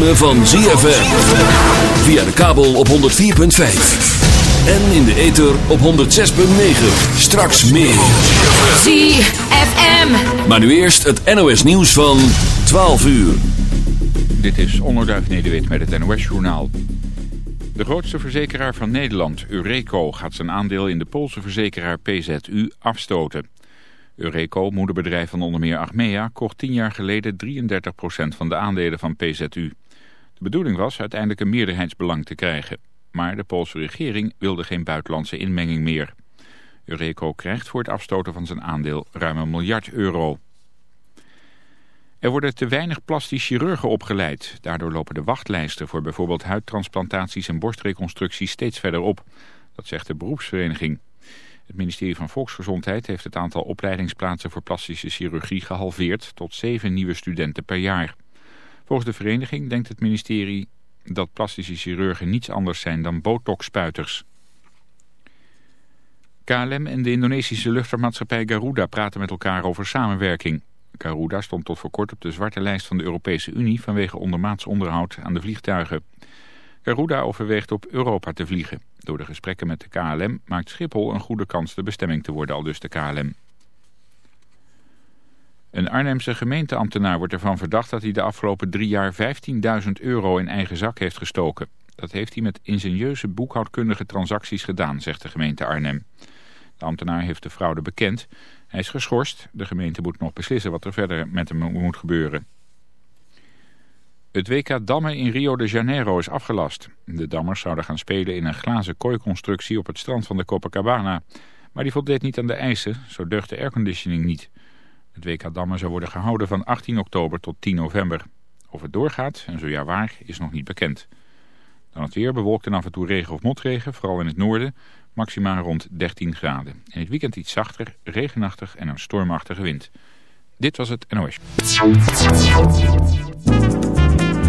ritme van ZFM. Via de kabel op 104.5. En in de ether op 106.9. Straks meer. ZFM. Maar nu eerst het NOS nieuws van 12 uur. Dit is Onderduif Nederwit met het NOS-journaal. De grootste verzekeraar van Nederland, Eureko, gaat zijn aandeel in de Poolse verzekeraar PZU afstoten. Eureko, moederbedrijf van onder meer Achmea, kocht tien jaar geleden 33% van de aandelen van PZU. De bedoeling was uiteindelijk een meerderheidsbelang te krijgen. Maar de Poolse regering wilde geen buitenlandse inmenging meer. Eureko krijgt voor het afstoten van zijn aandeel ruim een miljard euro. Er worden te weinig plastisch chirurgen opgeleid. Daardoor lopen de wachtlijsten voor bijvoorbeeld huidtransplantaties en borstreconstructies steeds verder op. Dat zegt de beroepsvereniging. Het ministerie van Volksgezondheid heeft het aantal opleidingsplaatsen voor plastische chirurgie gehalveerd tot zeven nieuwe studenten per jaar. Volgens de vereniging denkt het ministerie dat plastische chirurgen niets anders zijn dan botox-spuiters. KLM en de Indonesische luchtvaartmaatschappij Garuda praten met elkaar over samenwerking. Garuda stond tot voor kort op de zwarte lijst van de Europese Unie vanwege ondermaats onderhoud aan de vliegtuigen. Garuda overweegt op Europa te vliegen. Door de gesprekken met de KLM maakt Schiphol een goede kans de bestemming te worden, al dus de KLM. Een Arnhemse gemeenteambtenaar wordt ervan verdacht dat hij de afgelopen drie jaar 15.000 euro in eigen zak heeft gestoken. Dat heeft hij met ingenieuze boekhoudkundige transacties gedaan, zegt de gemeente Arnhem. De ambtenaar heeft de fraude bekend. Hij is geschorst. De gemeente moet nog beslissen wat er verder met hem moet gebeuren. Het WK Dammen in Rio de Janeiro is afgelast. De dammers zouden gaan spelen in een glazen kooiconstructie op het strand van de Copacabana. Maar die voldeed niet aan de eisen, zo deugt de airconditioning niet. Het WK Dammen zou worden gehouden van 18 oktober tot 10 november. Of het doorgaat, en zo ja waar, is nog niet bekend. Dan het weer bewolkt en af en toe regen of motregen, vooral in het noorden. Maxima rond 13 graden. In het weekend iets zachter, regenachtig en een stormachtige wind. Dit was het NOS.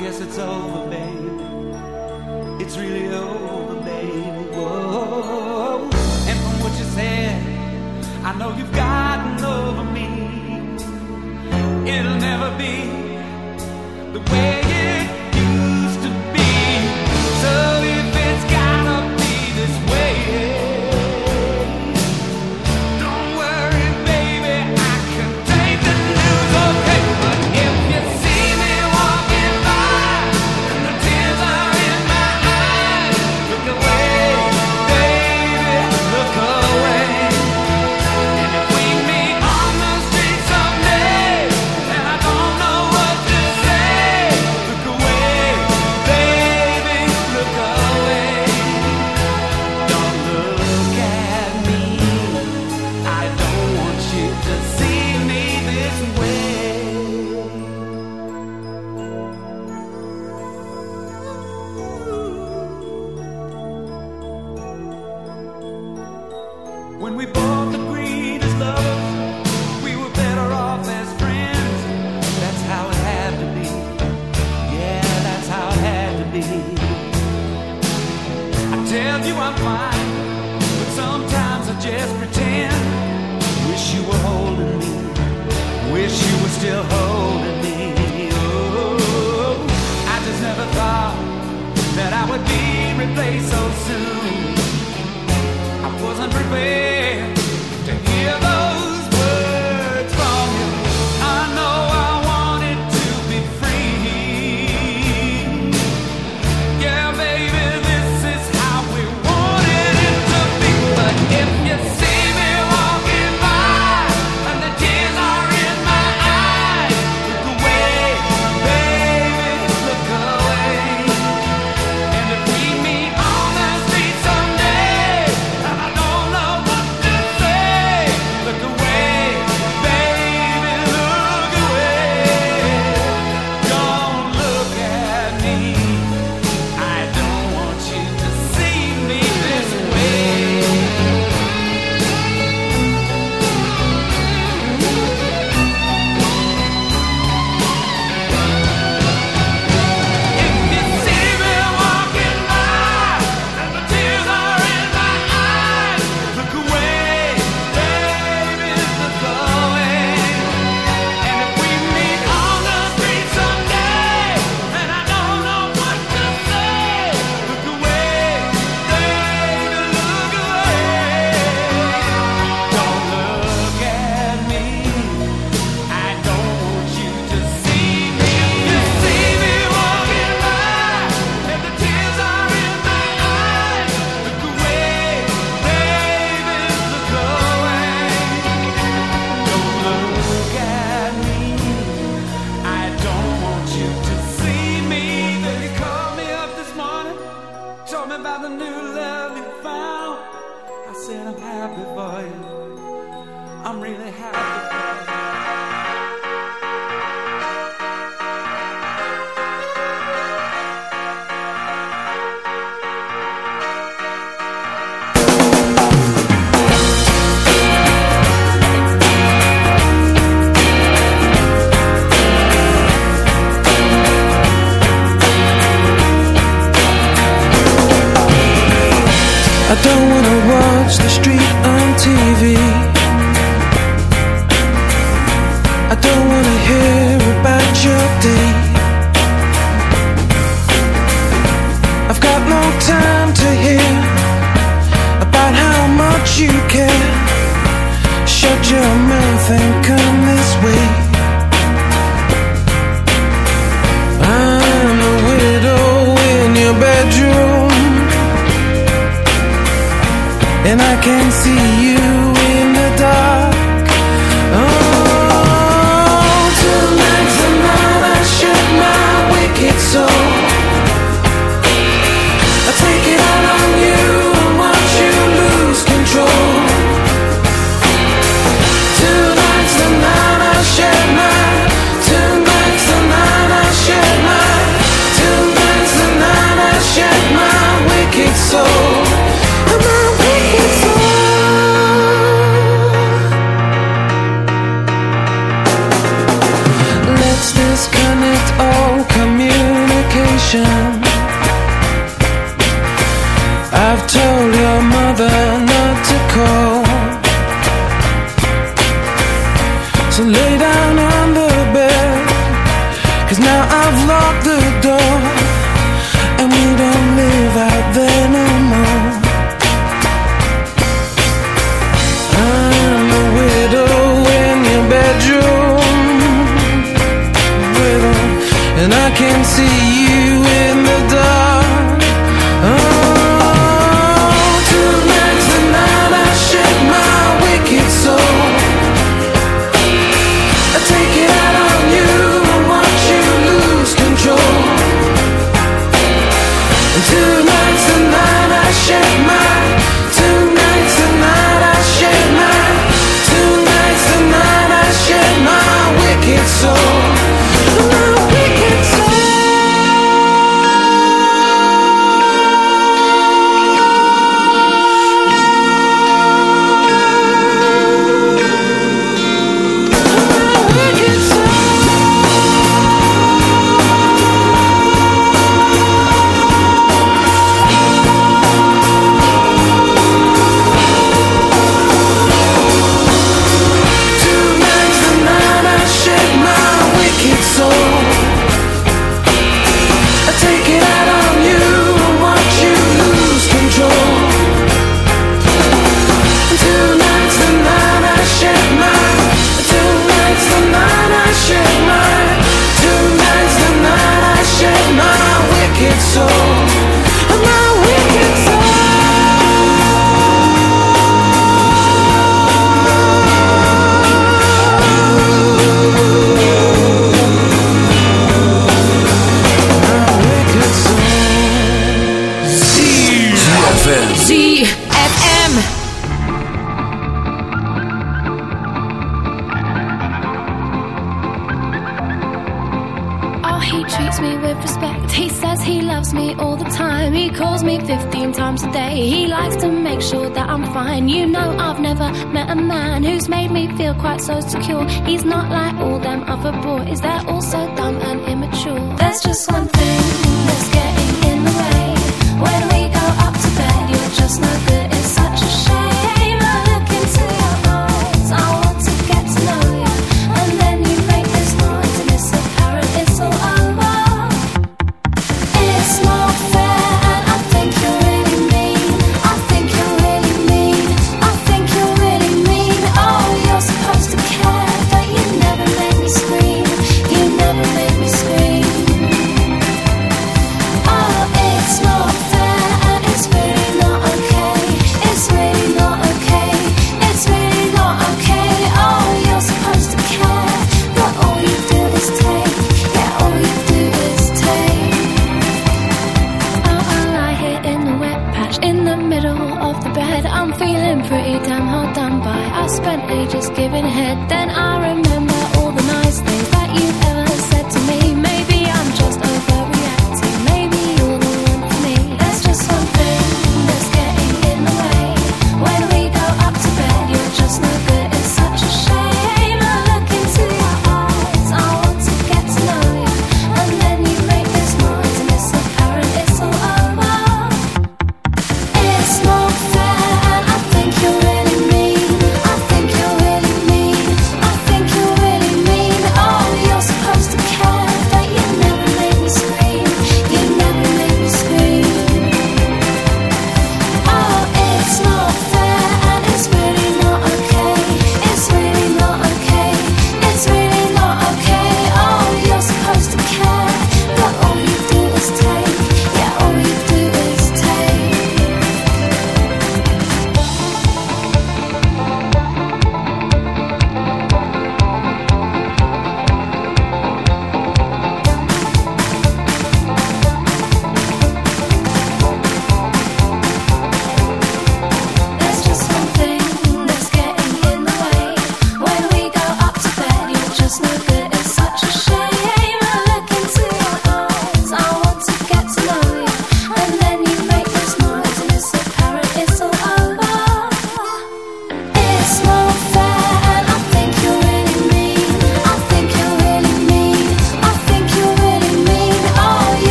guess it's over, baby. It's really over, baby. Whoa. And from what you said, I know you've gotten over me. It'll never be the way it used to be. So Fine, but sometimes I just pretend. Wish you were holding me. Wish you were still holding me. Oh, I just never thought that I would be replaced so soon. I wasn't prepared I've told your mother not to call. a man who's made me feel quite so secure. He's not like all them other boys, they're all so dumb and immature. There's just one thing.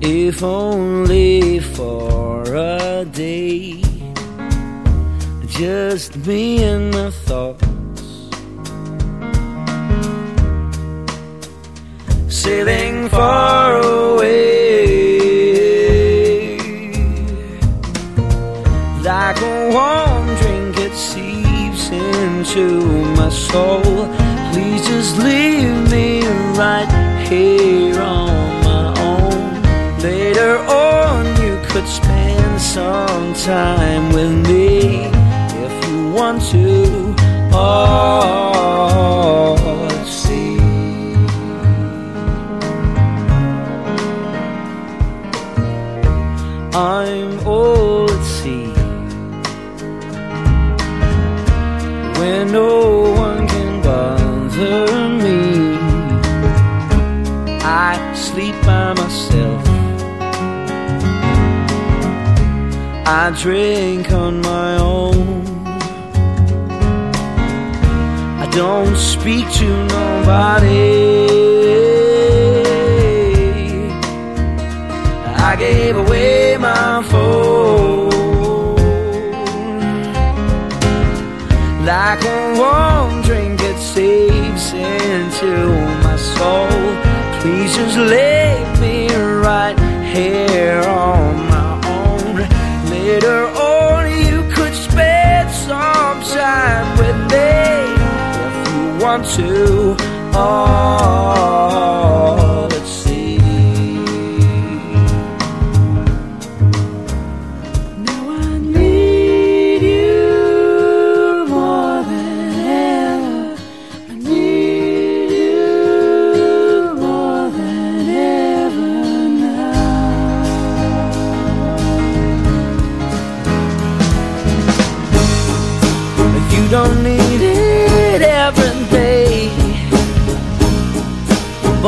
If only for a day, just me and my thoughts. sailing far away. Like a warm drink, it seeps into my soul. Please just leave me right here on could spend some time with me if you want to. Oh, see. I'm all at sea When no I drink on my own. I don't speak to nobody. I gave away my phone like a warm drink it saves into my soul. Please just leave me right here on want to. Oh,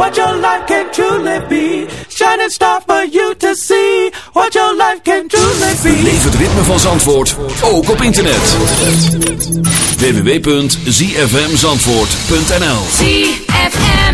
what your life can truly be. Shining star for you to see what your life can truly be. Beleef het ritme van Zandvoort, ook op internet. www.zfmzandvoort.nl ZFM.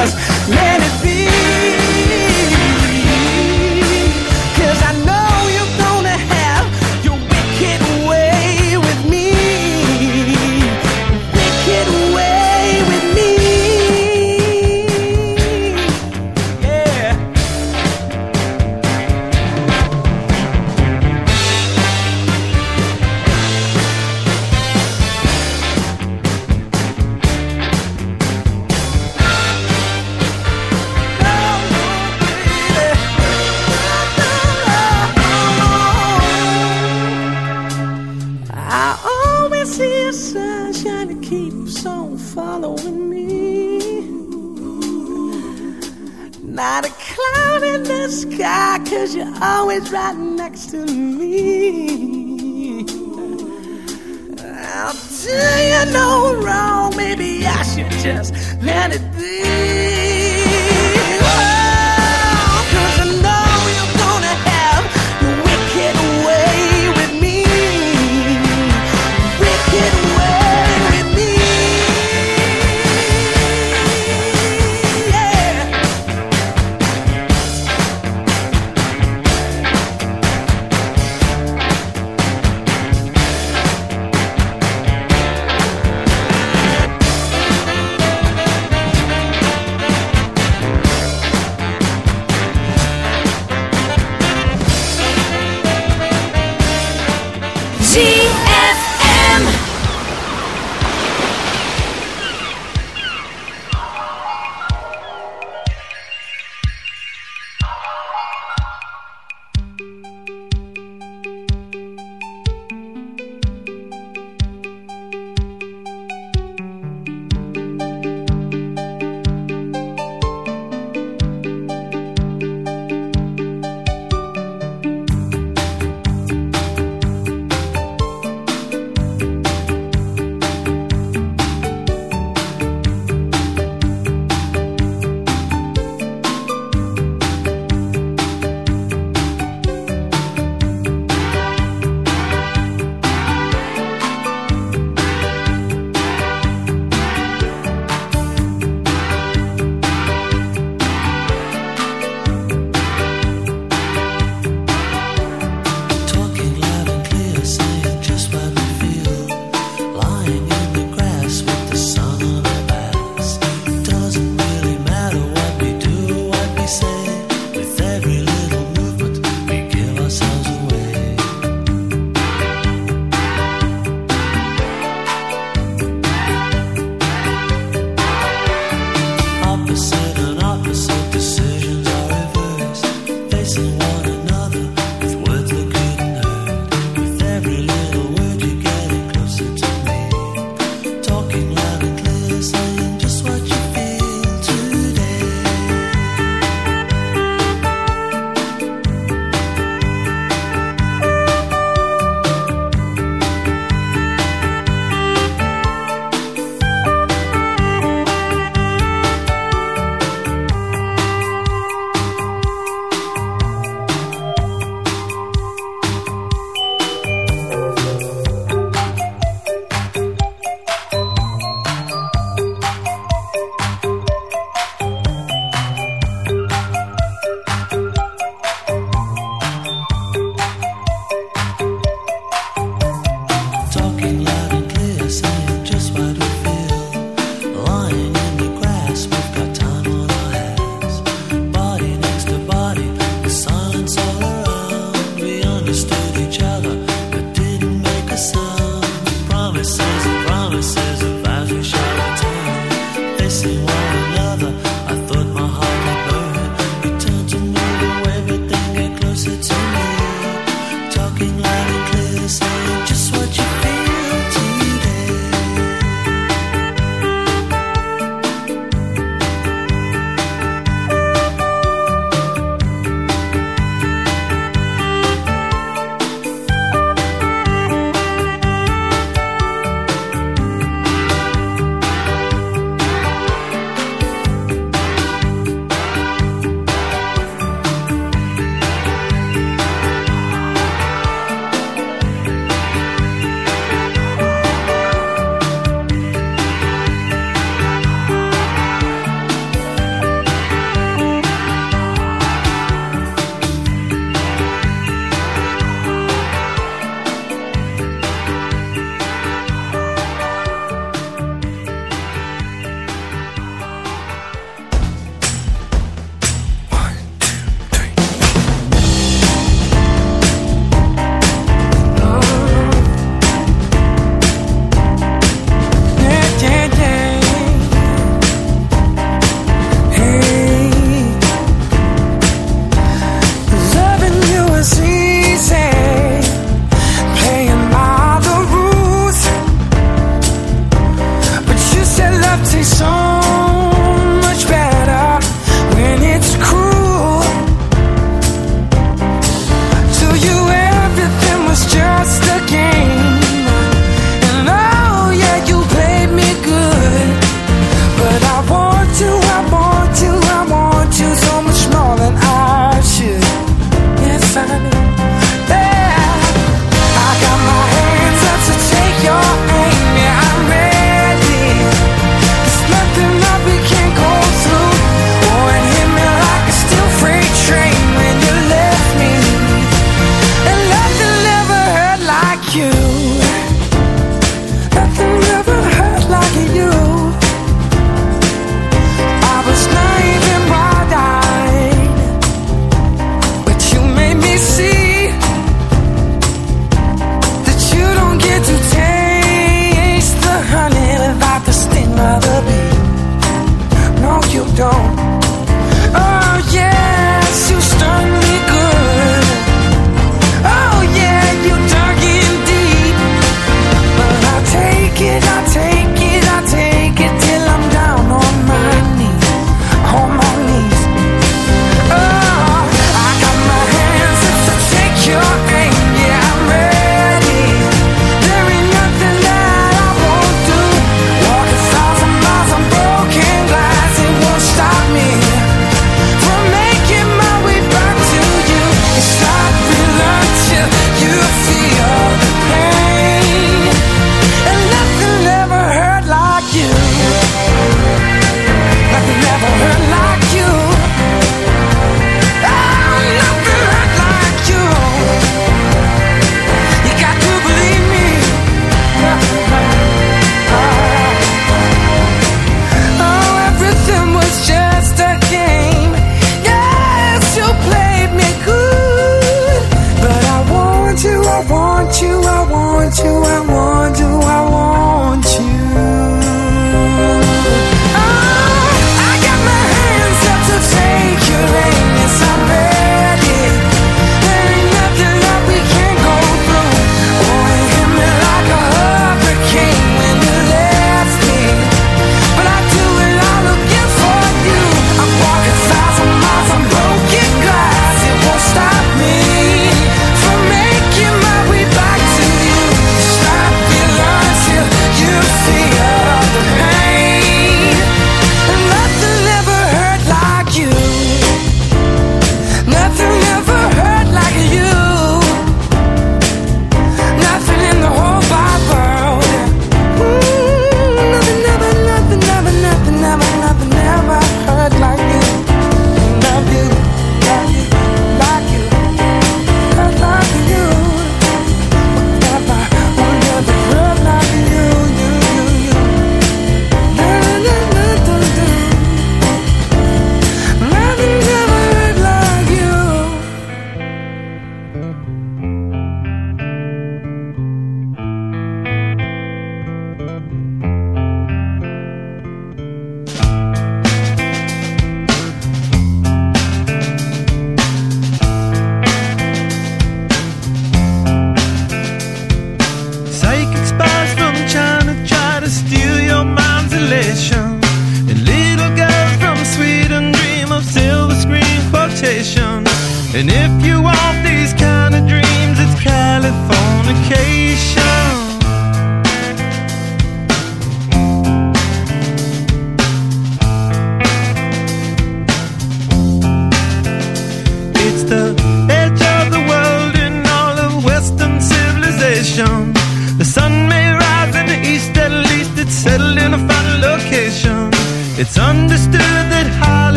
Let it be.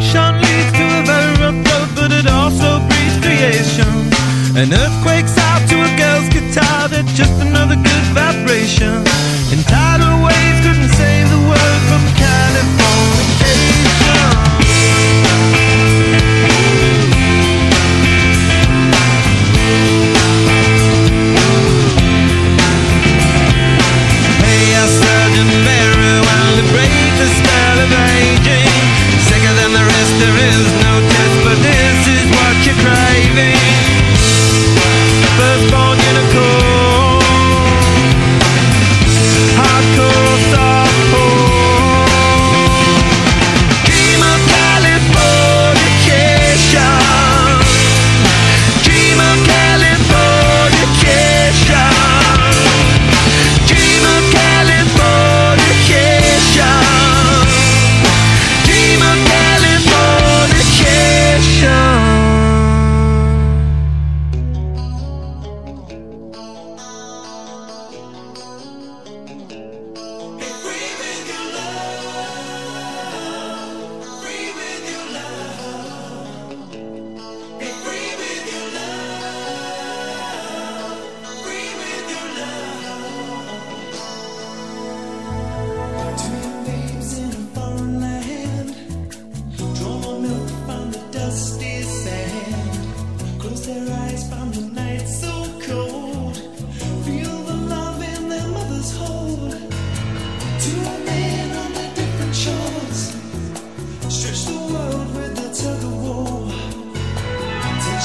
destruction leads to a very rough road, but it also breeds creation. An earthquake's out to a girl's guitar, that's just another good vibration. cold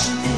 Thank you.